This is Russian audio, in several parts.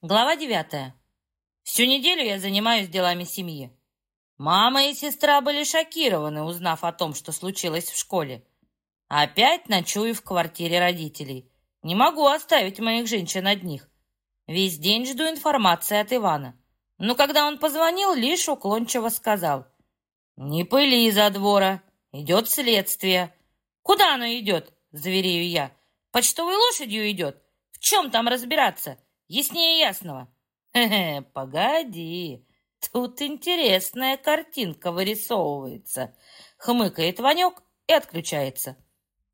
Глава девятая. Всю неделю я занимаюсь делами семьи. Мама и сестра были шокированы, узнав о том, что случилось в школе. Опять ночую в квартире родителей. Не могу оставить моих женщин одних. Весь день жду информации от Ивана. Но когда он позвонил, лишь уклончиво сказал. «Не пыли из-за двора. Идет следствие». «Куда оно идет?» — заверяю я. «Почтовой лошадью идет. В чем там разбираться?» Яснее ясного. Хе-хе, погоди, тут интересная картинка вырисовывается. Хмыкает Ванек и отключается.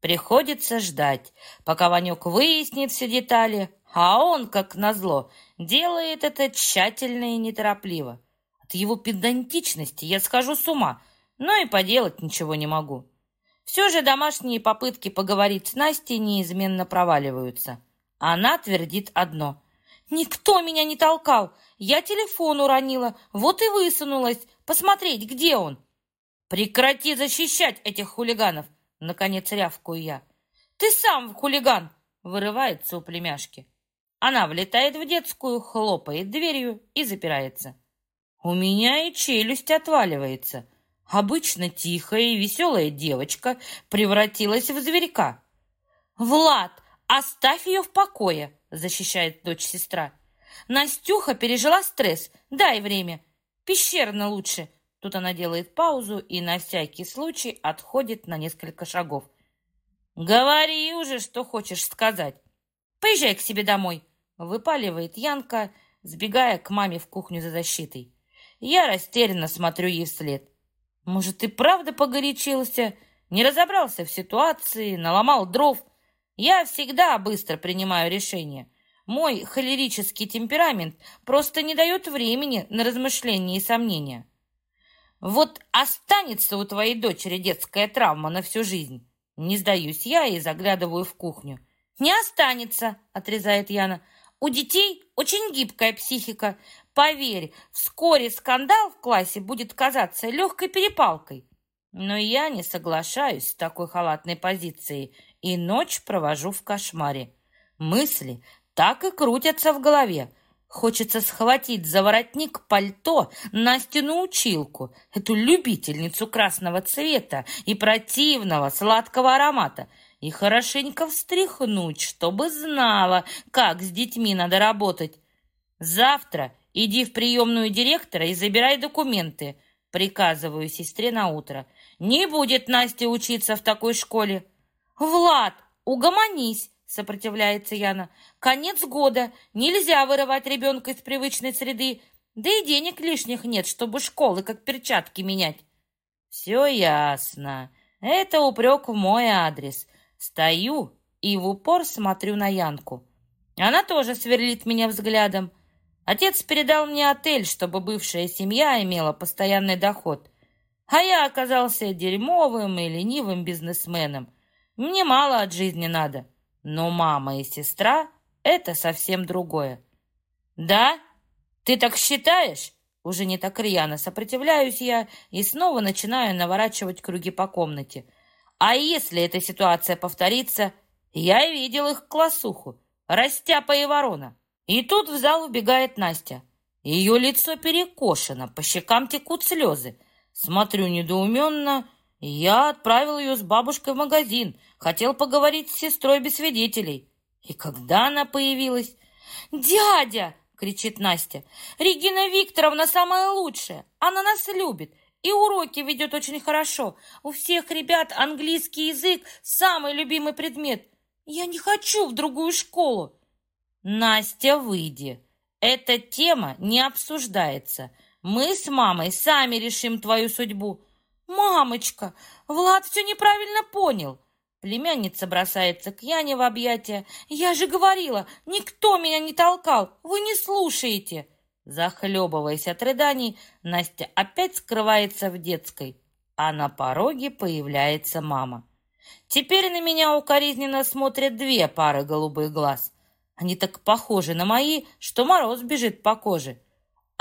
Приходится ждать, пока Ванек выяснит все детали, а он, как назло, делает это тщательно и неторопливо. От его педантичности я схожу с ума, но и поделать ничего не могу. Все же домашние попытки поговорить с Настей неизменно проваливаются. Она твердит одно — Никто меня не толкал. Я телефон уронила, вот и высунулась. Посмотреть, где он. Прекрати защищать этих хулиганов, наконец рявкую я. Ты сам хулиган, вырывается у племяшки. Она влетает в детскую, хлопает дверью и запирается. У меня и челюсть отваливается. Обычно тихая и веселая девочка превратилась в зверька. «Влад, оставь ее в покое!» Защищает дочь сестра. Настюха пережила стресс. Дай время. Пещерно лучше. Тут она делает паузу и на всякий случай отходит на несколько шагов. Говори уже, что хочешь сказать. Поезжай к себе домой. Выпаливает Янка, сбегая к маме в кухню за защитой. Я растерянно смотрю ей вслед. Может, ты правда погорячился? Не разобрался в ситуации, наломал дров, я всегда быстро принимаю решения. Мой холерический темперамент просто не дает времени на размышления и сомнения. Вот останется у твоей дочери детская травма на всю жизнь. Не сдаюсь я и заглядываю в кухню. Не останется, отрезает Яна. У детей очень гибкая психика. Поверь, вскоре скандал в классе будет казаться легкой перепалкой. Но я не соглашаюсь с такой халатной позицией и ночь провожу в кошмаре. Мысли так и крутятся в голове. Хочется схватить за воротник пальто Настину училку, эту любительницу красного цвета и противного сладкого аромата, и хорошенько встряхнуть, чтобы знала, как с детьми надо работать. Завтра иди в приемную директора и забирай документы, приказываю сестре на утро. Не будет Настя учиться в такой школе. «Влад, угомонись!» — сопротивляется Яна. «Конец года. Нельзя вырывать ребенка из привычной среды. Да и денег лишних нет, чтобы школы как перчатки менять». «Все ясно. Это упрек в мой адрес. Стою и в упор смотрю на Янку. Она тоже сверлит меня взглядом. Отец передал мне отель, чтобы бывшая семья имела постоянный доход. А я оказался дерьмовым и ленивым бизнесменом. Мне мало от жизни надо, но мама и сестра — это совсем другое. Да? Ты так считаешь? Уже не так рьяно сопротивляюсь я и снова начинаю наворачивать круги по комнате. А если эта ситуация повторится, я видел их классуху, растяпа и ворона. И тут в зал убегает Настя. Ее лицо перекошено, по щекам текут слезы. Смотрю недоуменно — я отправил ее с бабушкой в магазин, хотел поговорить с сестрой без свидетелей. И когда она появилась? «Дядя!» — кричит Настя. «Регина Викторовна самая лучшая! Она нас любит и уроки ведет очень хорошо. У всех ребят английский язык — самый любимый предмет. Я не хочу в другую школу!» «Настя, выйди! Эта тема не обсуждается. Мы с мамой сами решим твою судьбу. «Мамочка, Влад все неправильно понял!» Племянница бросается к Яне в объятия. «Я же говорила, никто меня не толкал! Вы не слушаете!» Захлебываясь от рыданий, Настя опять скрывается в детской, а на пороге появляется мама. Теперь на меня укоризненно смотрят две пары голубых глаз. Они так похожи на мои, что мороз бежит по коже.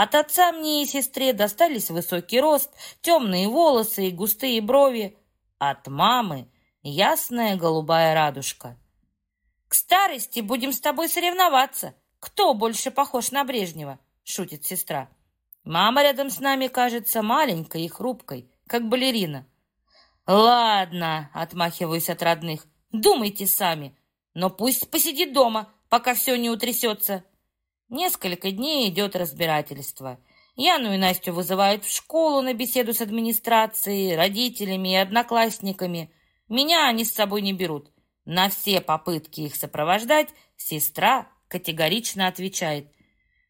От отца мне и сестре достались высокий рост, темные волосы и густые брови. От мамы ясная голубая радужка. «К старости будем с тобой соревноваться», кто больше похож на Брежнева?» — шутит сестра. «Мама рядом с нами кажется маленькой и хрупкой, как балерина». «Ладно», — отмахиваюсь от родных, — «думайте сами, но пусть посидит дома, пока все не утрясется». Несколько дней идет разбирательство. Яну и Настю вызывают в школу на беседу с администрацией, родителями и одноклассниками. Меня они с собой не берут. На все попытки их сопровождать сестра категорично отвечает.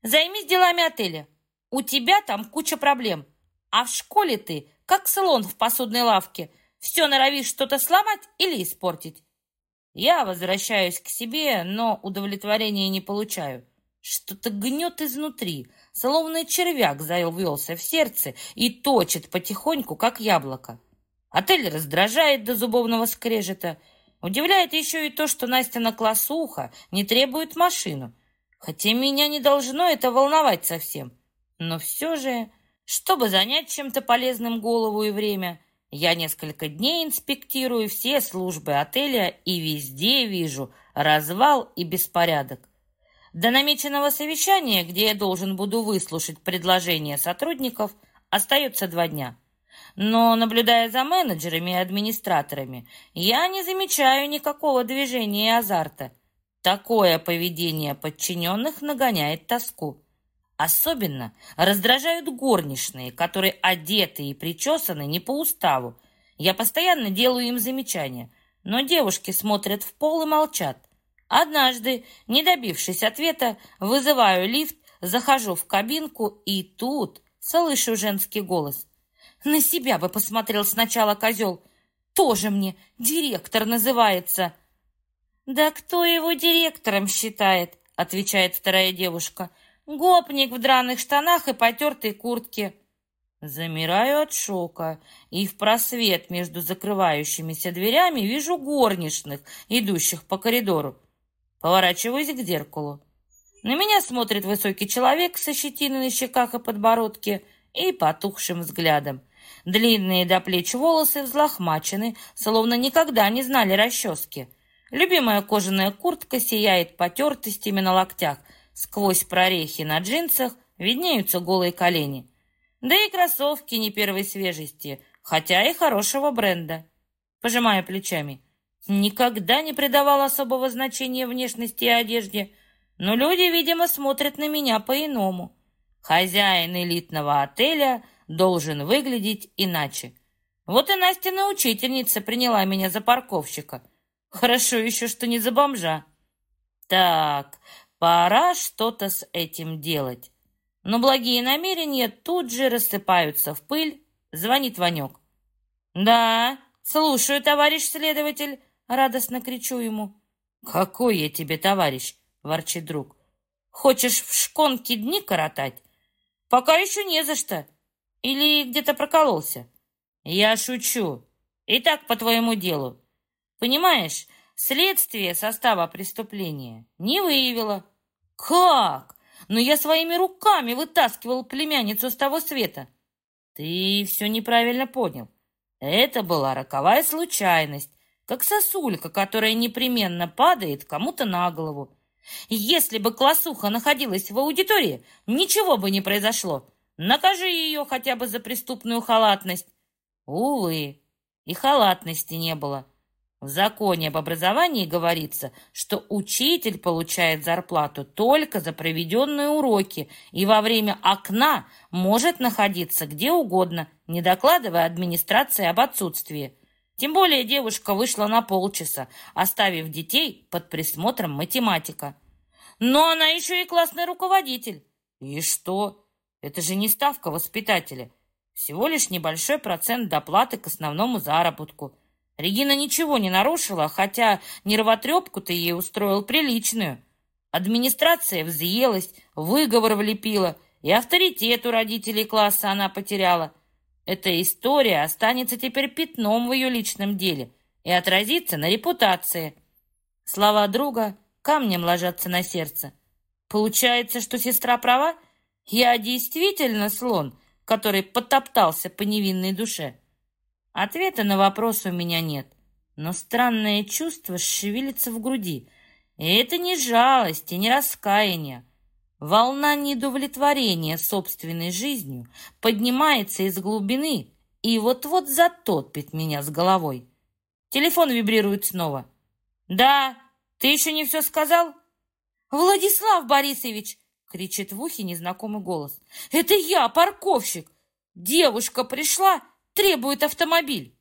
«Займись делами отеля. У тебя там куча проблем. А в школе ты, как слон в посудной лавке, все норовишь что-то сломать или испортить». Я возвращаюсь к себе, но удовлетворения не получаю. Что-то гнет изнутри, словно червяк завелся в сердце и точит потихоньку, как яблоко. Отель раздражает до зубовного скрежета. Удивляет еще и то, что Настя на классуха не требует машину. Хотя меня не должно это волновать совсем. Но все же, чтобы занять чем-то полезным голову и время, я несколько дней инспектирую все службы отеля и везде вижу развал и беспорядок. До намеченного совещания, где я должен буду выслушать предложения сотрудников, остается два дня. Но, наблюдая за менеджерами и администраторами, я не замечаю никакого движения и азарта. Такое поведение подчиненных нагоняет тоску. Особенно раздражают горничные, которые одеты и причесаны не по уставу. Я постоянно делаю им замечания, но девушки смотрят в пол и молчат. Однажды, не добившись ответа, вызываю лифт, захожу в кабинку и тут слышу женский голос. На себя бы посмотрел сначала козел. Тоже мне директор называется. Да кто его директором считает? Отвечает вторая девушка. Гопник в драных штанах и потертой куртке. Замираю от шока и в просвет между закрывающимися дверями вижу горничных, идущих по коридору. Поворачиваюсь к зеркалу. На меня смотрит высокий человек со щетиной на щеках и подбородке и потухшим взглядом. Длинные до плеч волосы взлохмачены, словно никогда не знали расчески. Любимая кожаная куртка сияет потертостями на локтях. Сквозь прорехи на джинсах виднеются голые колени. Да и кроссовки не первой свежести, хотя и хорошего бренда. Пожимаю плечами. Никогда не придавал особого значения внешности и одежде, но люди, видимо, смотрят на меня по-иному. Хозяин элитного отеля должен выглядеть иначе. Вот и Настина учительница приняла меня за парковщика. Хорошо еще, что не за бомжа. Так, пора что-то с этим делать. Но благие намерения тут же рассыпаются в пыль. Звонит Ванек. «Да, слушаю, товарищ следователь», — радостно кричу ему. «Какой я тебе товарищ?» — ворчит друг. «Хочешь в шконке дни коротать?» «Пока еще не за что. Или где-то прокололся?» «Я шучу. И так по твоему делу. Понимаешь, следствие состава преступления не выявило». «Как? Но я своими руками вытаскивал племянницу с того света». «Ты все неправильно понял. Это была роковая случайность, как сосулька, которая непременно падает кому-то на голову. Если бы классуха находилась в аудитории, ничего бы не произошло. Накажи ее хотя бы за преступную халатность. Увы, и халатности не было. В законе об образовании говорится, что учитель получает зарплату только за проведенные уроки и во время окна может находиться где угодно, не докладывая администрации об отсутствии. Тем более девушка вышла на полчаса, оставив детей под присмотром математика. Но она еще и классный руководитель. И что? Это же не ставка воспитателя. Всего лишь небольшой процент доплаты к основному заработку. Регина ничего не нарушила, хотя нервотрепку-то ей устроил приличную. Администрация взъелась, выговор влепила, и авторитет у родителей класса она потеряла. Эта история останется теперь пятном в ее личном деле и отразится на репутации. Слова друга камнем ложатся на сердце. Получается, что сестра права? Я действительно слон, который потоптался по невинной душе. Ответа на вопрос у меня нет, но странное чувство шевелится в груди. И это не жалость и не раскаяние, Волна недовлетворения собственной жизнью поднимается из глубины и вот-вот затопит меня с головой. Телефон вибрирует снова. «Да, ты еще не все сказал?» «Владислав Борисович!» — кричит в ухе незнакомый голос. «Это я, парковщик! Девушка пришла, требует автомобиль!»